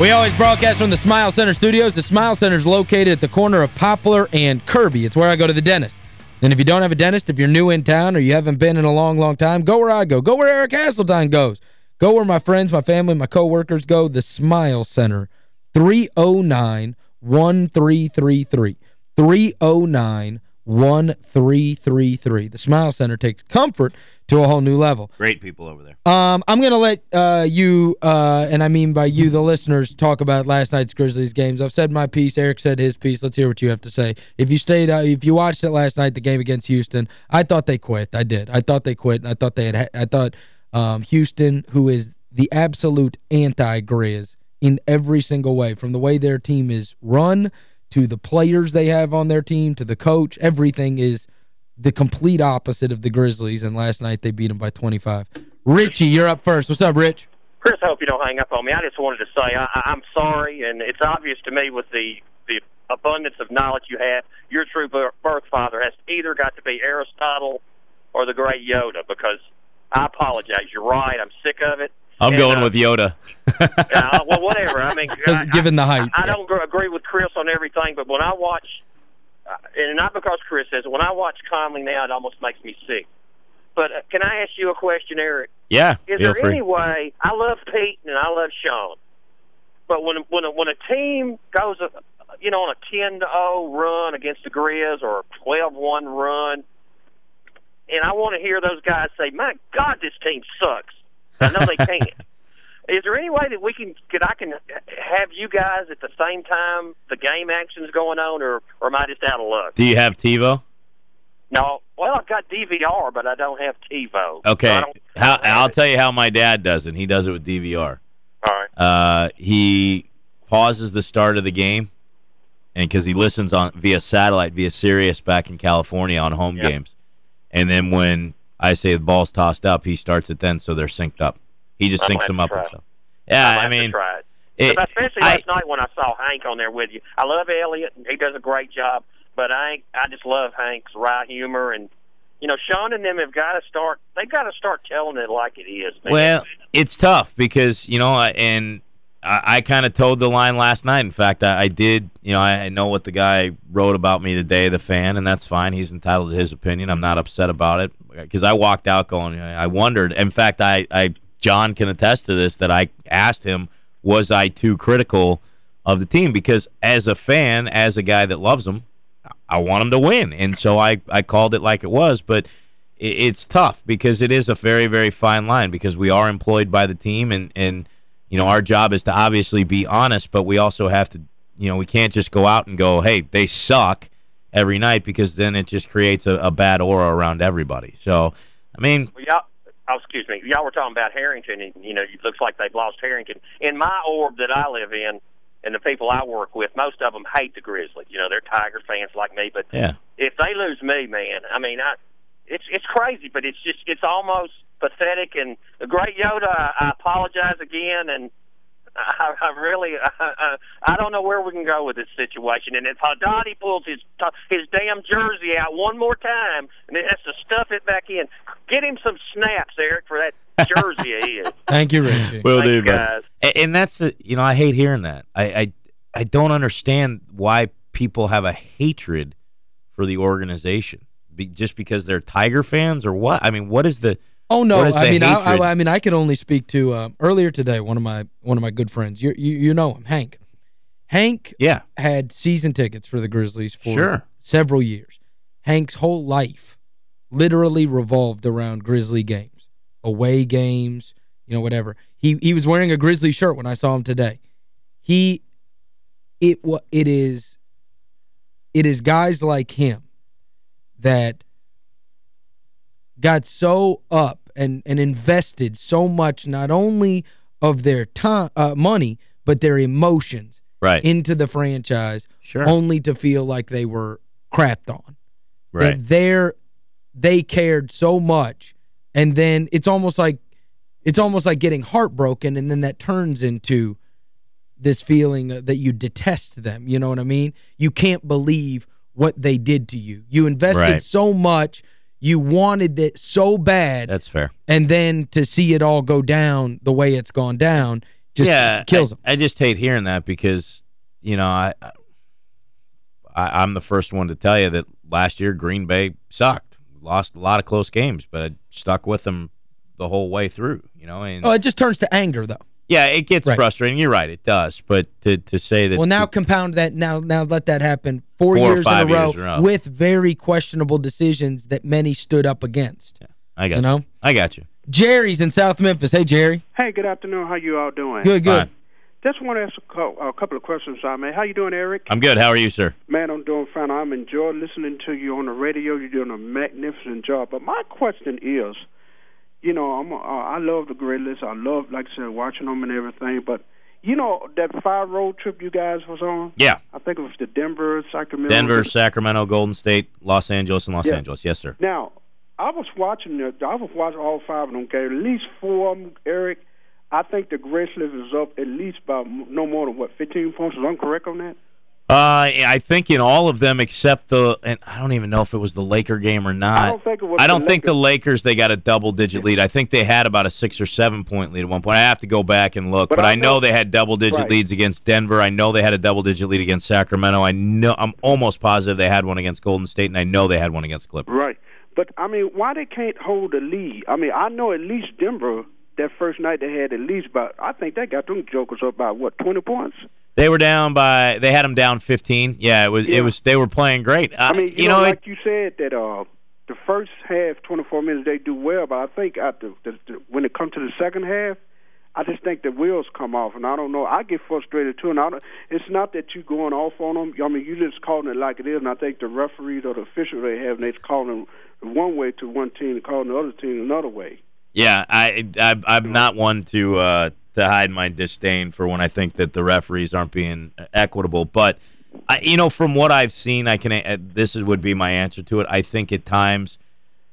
We always broadcast from the Smile Center studios. The Smile Center is located at the corner of Poplar and Kirby. It's where I go to the dentist. And if you don't have a dentist, if you're new in town or you haven't been in a long, long time, go where I go. Go where Eric Hasseltine goes. Go where my friends, my family, my coworkers go. The Smile Center. 309-1333. 309-1333. The Smile Center takes comfort to a whole new level. Great people over there. Um, I'm going to let uh, you, uh, and I mean by you, the listeners, talk about last night's Grizzlies games. I've said my piece. Eric said his piece. Let's hear what you have to say. If you stayed, uh, if you watched it last night, the game against Houston, I thought they quit. I did. I thought they quit, and I thought they had. I thought um, Houston, who is the absolute anti-Grizz in every single way, from the way their team is run to the players they have on their team to the coach, everything is – the complete opposite of the Grizzlies, and last night they beat them by 25. Richie, you're up first. What's up, Rich? Chris, I hope you don't hang up on me. I just wanted to say I, I'm sorry, and it's obvious to me with the the abundance of knowledge you have, your true birth father has either got to be Aristotle or the great Yoda, because I apologize. You're right. I'm sick of it. I'm and, going uh, with Yoda. uh, well, whatever. I mean, given the height. I, I don't agree with Chris on everything, but when I watch and not because Chris says it. When I watch Conley now, it almost makes me sick. But uh, can I ask you a question, Eric? Yeah. Is there free. any way? I love Pete and I love Sean, but when when a, when a team goes, uh, you know, on a ten to zero run against the Grizz or a twelve one run, and I want to hear those guys say, "My God, this team sucks." I know they can't. Is there any way that we can, could I can have you guys at the same time the game action's going on, or, or am I just out of luck? Do you have TiVo? No. Well, I've got DVR, but I don't have TiVo. Okay. So how, I'll tell you how my dad does it. He does it with DVR. All right. Uh, he pauses the start of the game, and because he listens on via satellite, via Sirius back in California on home yep. games. And then when I say the ball's tossed up, he starts it then so they're synced up. He just syncs them up himself. Yeah, I, mean, it. Especially last I, night when I saw Hank on there with you. I love Elliot; he does a great job. But I, I just love Hank's wry humor, and you know, Sean and them have got to start. They've got to start telling it like it is. Man. Well, it's tough because you know, and I, I kind of toed the line last night. In fact, I, I did. You know, I, I know what the guy wrote about me today, the fan, and that's fine. He's entitled to his opinion. I'm not upset about it because I walked out going. I wondered. In fact, I, I John can attest to this that I asked him, was I too critical of the team? Because as a fan, as a guy that loves them, I want them to win. And so I, I called it like it was. But it, it's tough because it is a very, very fine line because we are employed by the team. And, and, you know, our job is to obviously be honest, but we also have to, you know, we can't just go out and go, hey, they suck every night because then it just creates a, a bad aura around everybody. So, I mean, well, yeah, oh, excuse me, y'all were talking about Harrington, and you know, it looks like they've lost Harrington. In my orb that I live in, and the people I work with, most of them hate the Grizzlies. You know, they're Tiger fans like me. But yeah. if they lose me, man, I mean, I, it's it's crazy, but it's just it's almost pathetic. And the great Yoda, I, I apologize again, and I, I really, I, I don't know where we can go with this situation. And if Haddadi pulls his his damn jersey out one more time and it has to stuff it back in, get him some snaps, Eric, for that jersey of his. Thank you, Richie. Will do, guys. And, and that's the, you know, I hate hearing that. I, I, I don't understand why people have a hatred for the organization, Be, just because they're Tiger fans or what? I mean, what is the Oh no, I mean I, I, I, mean I could only speak to um, earlier today one of my one of my good friends. You you you know him, Hank. Hank yeah. had season tickets for the Grizzlies for sure. several years. Hank's whole life literally revolved around Grizzly games, away games, you know whatever. He he was wearing a Grizzly shirt when I saw him today. He it it is it is guys like him that got so up and and invested so much not only of their time uh, money but their emotions right. into the franchise sure. only to feel like they were crapped on. Right. That they're they cared so much and then it's almost like it's almost like getting heartbroken and then that turns into this feeling that you detest them, you know what I mean? You can't believe what they did to you. You invested right. so much you wanted it so bad. That's fair. And then to see it all go down the way it's gone down just yeah, kills I, them. I just hate hearing that because, you know, I, I I'm the first one to tell you that last year Green Bay sucked, lost a lot of close games, but I stuck with them the whole way through. You know, and Oh, it just turns to anger though. Yeah, it gets Right. frustrating. You're right, it does. But to to say that Well, now compound that now now let that happen four, Four or years, five in, a row years in a row. with very questionable decisions that many stood up against. I got you you, know? I got you. Jerry's in South Memphis. Hey, Jerry. Hey, good afternoon. How you all doing? Good, good. Fine. Just want to ask a, co- a couple of questions, I man. How you doing, Eric? I'm good. How are you, sir? Man, I'm doing fine. I'm enjoying listening to you on the radio. You're doing a magnificent job. But my question is, you know, I'm uh, I love the Grizzlies. I love, like I said, watching them and everything. But you know that five road trip you guys was on. Yeah. I think it was the Denver, Sacramento. Denver, Sacramento, Golden State, Los Angeles, and Los Yeah. Angeles. Yes, sir. Now, I was watching the, I was watching all five of them games. At least four of them, Eric. I think the Grizzlies is up at least by no more than what 15 points. Is I'm correct on that? Uh, I think in all of them except the, and I don't even know if it was the Laker game or not. I don't think it was I the don't think the Lakers. Lakers they got a double digit lead. I think they had about a six or seven point lead at one point. I have to go back and look, but, But I I know, know- they had double digit Right. leads against Denver. I know they had a double digit lead against Sacramento. I know I'm almost positive they had one against Golden State, and I know they had one against Clippers. Right. But I mean, why they can't hold the lead? I mean, I know at least Denver that first night they had at least about. I think they got them jokers up by what 20 points. They were down by they had them down 15. Yeah, it was Yeah. it was they were playing great. Uh, I mean, you, you know, know, it- like you said that uh, the first half, 24 minutes, they do well, but I think after the, the, when it comes to the second half, I just think the wheels come off, and I don't know. I get frustrated too, and I don't, it's not that you going off on them. I mean, you just calling it like it is, and I think the referees or the officials they have, they're calling one way to one team and calling the other team another way. Yeah, I, I I'm not one to uh, to hide my disdain for when I think that the referees aren't being equitable, but I, you know, from what I've seen, I can. Uh, this is, would be my answer to it. I think at times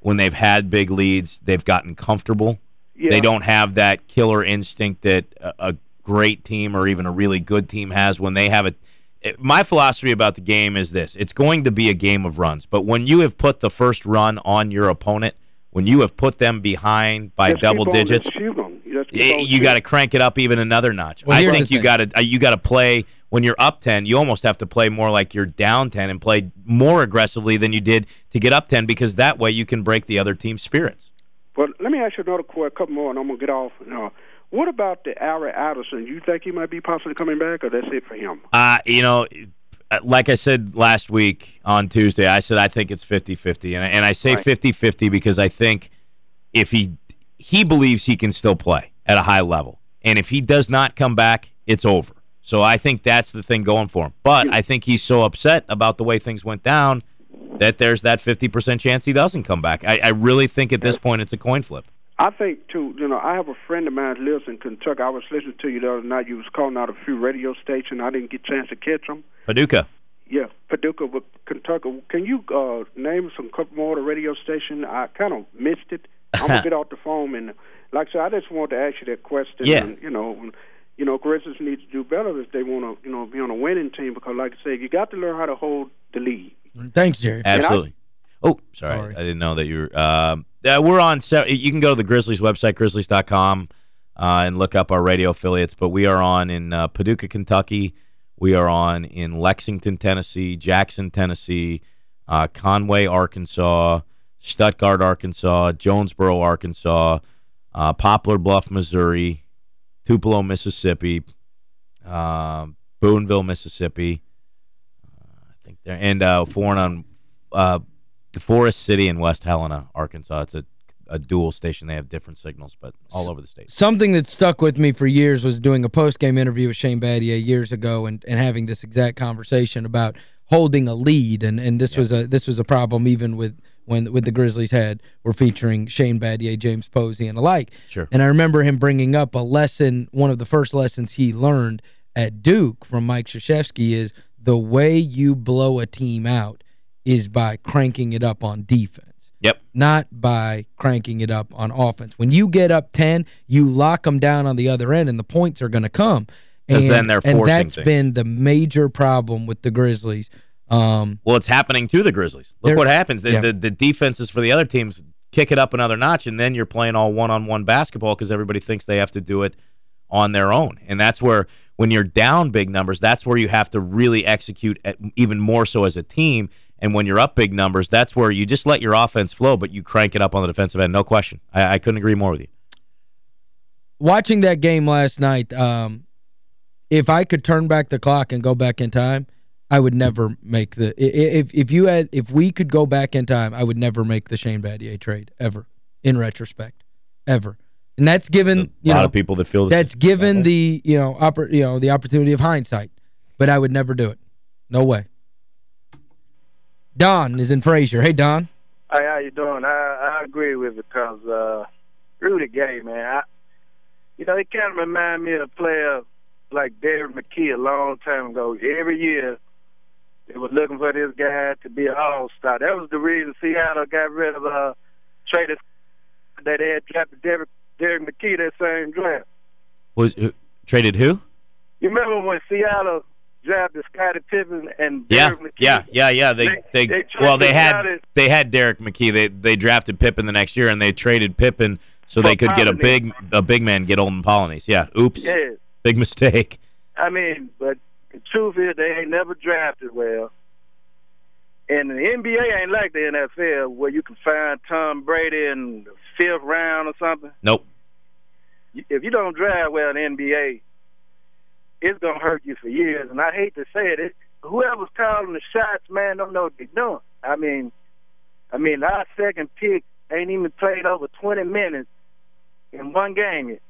when they've had big leads, they've gotten comfortable. Yeah. They don't have that killer instinct that a, a great team or even a really good team has when they have a. it- My philosophy about the game is this: it's going to be a game of runs, but when you have put the first run on your opponent, when you have put them behind by Just double digits, just shoot 'em. Just keep y- on you got to crank it up even another notch. Well, I think you got to you got to play when you're up 10, you almost have to play more like you're down 10 and play more aggressively than you did to get up 10 because that way you can break the other team's spirits. But let me ask you another qu- a couple more, and I'm gonna get off. Uh, what about the Ari Addison? You think he might be possibly coming back, or that's it for him? Uh, you know, uh, Uh, like I said last week on Tuesday, I said I think it's 50-50 and I, and I say Right. 50-50 because I think if he he believes he can still play at a high level. And if he does not come back, it's over. So I think that's the thing going for him. But I think he's so upset about the way things went down that there's that 50% chance he doesn't come back. I, I really think at this point it's a coin flip. I think too. You know, I have a friend of mine that lives in Kentucky. I was listening to you the other night. You was calling out a few radio stations. I didn't get a chance to catch them. Paducah. Yeah, Paducah, with Kentucky. Can you uh, name some couple more of the radio station? I kind of missed it. I'm gonna get off the phone and, like I said, I just wanted to ask you that question. Yeah. And, you know, and, you know, Grizzlies need to do better if they want to, you know, be on a winning team because, like I said, you got to learn how to hold the lead. Thanks, Jerry. Absolutely. Oh, sorry. Sorry. I didn't know that you were. Um, uh, we're on. You can go to the Grizzlies website, grizzlies.com, uh, and look up our radio affiliates. But we are on in uh, Paducah, Kentucky. We are on in Lexington, Tennessee, Jackson, Tennessee, uh, Conway, Arkansas, Stuttgart, Arkansas, Jonesboro, Arkansas, uh, Poplar Bluff, Missouri, Tupelo, Mississippi, uh, Booneville, Mississippi. Uh, I think there and uh, foreign on uh, Forrest City and West Helena, Arkansas. It's a a dual station. They have different signals, but all over the state. Something that stuck with me for years was doing a post-game interview with Shane Battier years ago and, and having this exact conversation about holding a lead and and this was a this was a problem even with when with the Grizzlies had were featuring Shane Battier, James Posey and alike. Sure. And I remember him bringing up a lesson, one of the first lessons he learned at Duke from Mike Krzyzewski is the way you blow a team out is by cranking it up on defense Yep. not by cranking it up on offense. When you get up 10, you lock them down on the other end, and the points are going to come. And- then they're forcing And that's things. been the major problem with the Grizzlies. Um, Well, it's happening to the Grizzlies. Look what happens. The, yeah. the, the defenses for the other teams kick it up another notch, and then you're playing all one-on-one basketball because everybody thinks they have to do it on their own. And that's where when you're down big numbers, that's where you have to really execute at, even more so as a team. And when you're up big numbers, that's where you just let your offense flow, but you crank it up on the defensive end. No question. I, I couldn't agree more with you. Watching that game last night, um, if I could turn back the clock and go back in time, I would never make the if if you had if we could go back in time, I would never make the Shane Battier trade ever in retrospect. Ever. And that's given, a you lot know, of people that feel that's given the, you know, oppor you know, the opportunity of hindsight. But I would never do it. No way. Don is in Frayser. Hey, Don. Hey, how you doing? I I agree with it because uh, Rudy Gay, man. I, you know, he kind of remind me of a player like Derrick McKey a long time ago. Every year, they were looking for this guy to be an all-star. That was the reason Seattle got rid of uh, traded that they had drafted Derek, Derrick McKey that same draft. Was uh, traded who? You remember when Seattle drafted Scottie Pippen and yeah, Derrick McKey? Yeah, yeah, yeah. They They- they, they well they had they had Derrick McKey. They they drafted Pippen the next year and they traded Pippen so they could get a big a big man get Olden Polynice. Yeah. Oops. Yeah. Big mistake. I mean, but the truth is they ain't never drafted well. And the NBA ain't like the NFL where you can find Tom Brady in the fifth round or something. Nope. If you don't draft well in the NBA, it's gonna hurt you for years. And I hate to say it, it whoever's calling the shots, man, don't know what they're doing. I mean, I mean, our second pick ain't even played over 20 minutes in one game yet.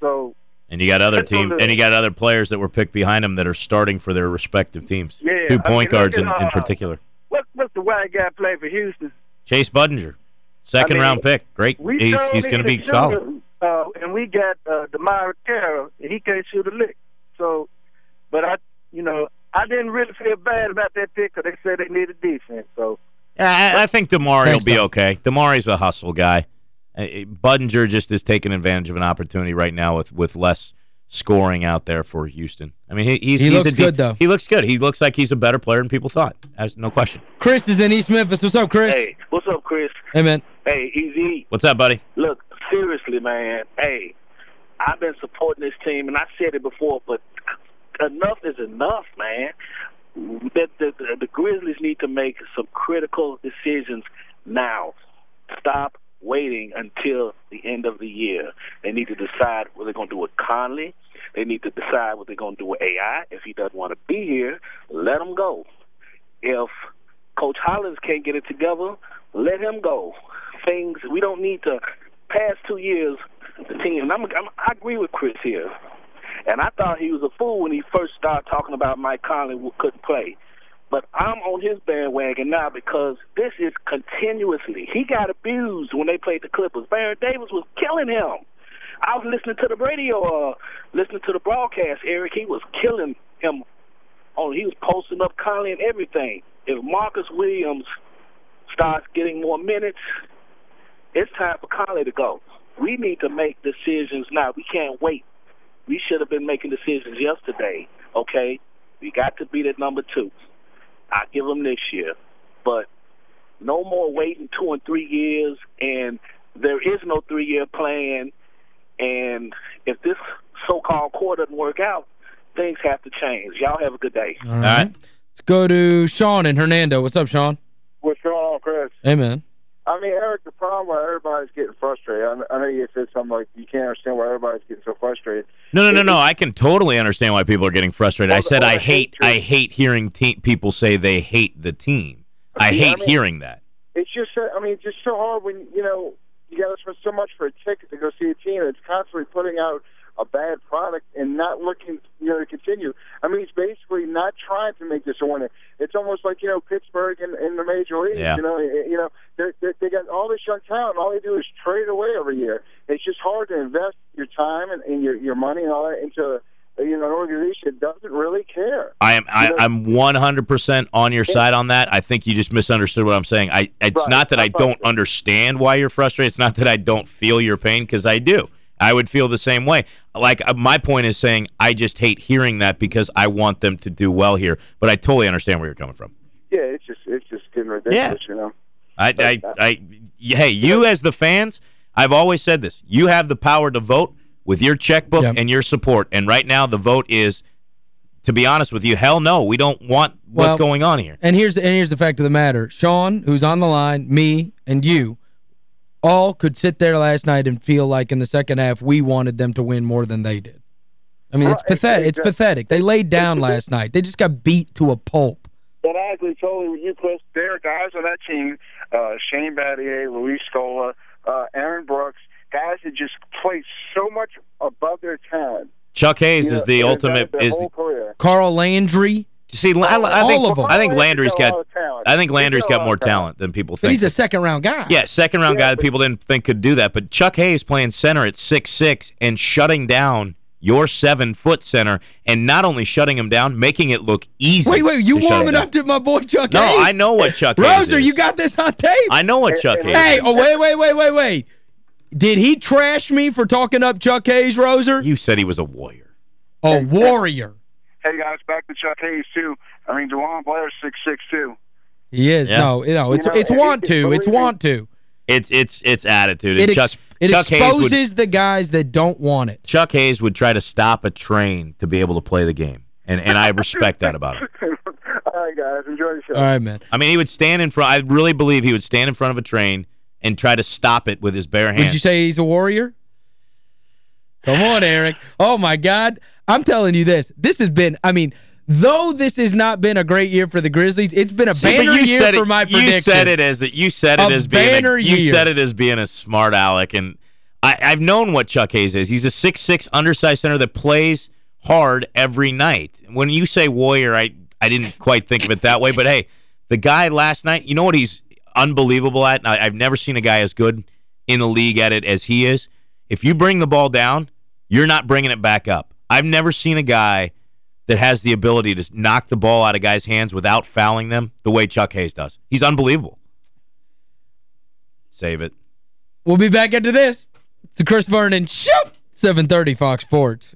So And you got other teams and you got other players that were picked behind him that are starting for their respective teams. Yeah, Two I point mean, guards in, in uh, particular. what what's the white guy play for Houston? Chase Budinger. Second I mean, round pick. Great. We He's he's going to be solid. Uh, and we got uh, DeMarre Carroll, and he can't shoot a lick. So, but I, you know, I didn't really feel bad about that pick because they said they needed defense. So, Yeah, I, I think DeMarre will be Tom. okay. DeMarre's a hustle guy. Uh, Budinger just is taking advantage of an opportunity right now with, with less scoring out there for Houston. I mean, he, he's He he's looks a good, though. He looks good. He looks like he's a better player than people thought. As, no question. Chris is in East Memphis. What's up, Chris? Hey, what's up, Chris? Hey, man. Hey, Easy. What's up, buddy? Look, seriously, man. Hey, I've been supporting this team, and I said it before, but enough is enough, man. That the, the, the Grizzlies need to make some critical decisions now. Stop waiting until the end of the year. They need to decide what they're going to do with Conley. They need to decide what they're going to do with AI. If he doesn't want to be here, let him go. If Coach Hollins can't get it together, let him go. Things we don't need to. Past two years, the team. And I'm, I'm, I agree with Chris here, and I thought he was a fool when he first started talking about Mike Conley couldn't play. But I'm on his bandwagon now because this is continuously. He got abused when they played the Clippers. Baron Davis was killing him. I was listening to the radio, uh, listening to the broadcast. Eric, he was killing him. On he was posting up Conley and everything. If Marcus Williams starts getting more minutes, it's time for Conley to go. We need to make decisions now. We can't wait. We should have been making decisions yesterday. Okay, we got to beat at number two. I give them this year, but no more waiting two and three years. And there is no three-year plan. And if this so-called core doesn't work out, things have to change. Y'all have a good day. All All right. right. Let's go to Sean and Hernando. What's up, Sean? What's going on, Chris? Hey, man. I mean, Eric, the problem why everybody's getting frustrated. I, I know you said something like you can't understand why everybody's getting so frustrated. No, no, no, no. I can totally understand why people are getting frustrated. All I said all I hate. I hate hearing te- people say they hate the team. I Yeah, I hate mean- hearing that. It's just, I mean, it's just so hard when you know you got to spend so much for a ticket to go see a team that's constantly putting out a bad product and not looking, you know, to continue. I mean, it's basically not trying to make this a winner. It's almost like you know Pittsburgh in, in the major leagues. Yeah. You know, you know, they're, they're, they got all this young talent. All they do is trade away every year. It's just hard to invest your time and, and your your money and all that into you know an organization that doesn't really care. I am I, I'm 100% on your side on that. I think you just misunderstood what I'm saying. I it's Right. not that I I don't understand why you're frustrated. It's not that I don't feel your pain because I do. I would feel the same way. Like uh, my point is saying I just hate hearing that because I want them to do well here. But I totally understand where you're coming from. Yeah, it's just it's just getting ridiculous. You know. I, I, But, uh, I, hey, you as the fans, I've always said this. You have the power to vote. with your checkbook Yep. and your support. And right now the vote is, to be honest with you, hell no. We don't want what's Well- going on here. And here's the, and here's the fact of the matter. Sean, who's on the line, me, and you, all could sit there last night and feel like in the second half we wanted them to win more than they did. I mean, it's Right, pathetic. It's exactly. pathetic. They laid down last night. They just got beat to a pulp. But I agree totally with you, Chris. There are guys on that team, uh, Shane Battier, Luis Scola, uh, Aaron Brooks, guys that just play so much above their talent. Chuck Hayes you is know, the ultimate is whole career. Carl Landry, see I, I All think of 'em. I think Landry's He's got a got lot of talent. I think He's Landry's a got more talent. talent than people but think. he's a second-round guy. Yeah, second round Yeah, guy that people didn't think could do that. But Chuck Hayes playing center at six six and shutting down your seven foot center, and not only shutting him down, making it look easy. Wait, wait, you to warming up to my boy Chuck Hayes. No, Hayes? I know what Chuck Hayes Roser, is. you got this on tape. I know what Chuck Hey, Hayes. Hey, is. oh, wait, wait, wait, wait, wait. Did he trash me for talking up Chuck Hayes, Roser? You said he was a warrior. A warrior. Hey guys, back to Chuck Hayes too. I mean, DeJuan Blair's six six two. He is. Yeah. No, you know, it's You know, it's it- want it- to. It's believe want to. It's it's it's attitude. It And Chuck it Chuck Hayes would exposes the guys that don't want it. Chuck Hayes would try to stop a train to be able to play the game, and and I respect that about him. All right, guys, enjoy the show. All right, man. I mean, he would stand in front. I really believe he would stand in front of a train and try to stop it with his bare hands. Would you say he's a warrior? Come on, Eric. Oh, my God. I'm telling you this. This has been, I mean, though this has not been a great year for the Grizzlies, it's been a See, banner year said for my prediction. You said it as that you said it A as being banner a, you year. said it as being a smart aleck, and I, I've known what Chuck Hayes is. He's a six six undersized center that plays hard every night. When you say warrior, I I didn't quite think of it that way, but hey, the guy last night, you know what he's unbelievable at? I, I've never seen a guy as good in the league at it as he is. If you bring the ball down, you're not bringing it back up. I've never seen a guy that has the ability to knock the ball out of guys' hands without fouling them the way Chuck Hayes does. He's unbelievable. Save it. We'll be back after this. It's the Chris Vernon Show. 730 Fox Sports.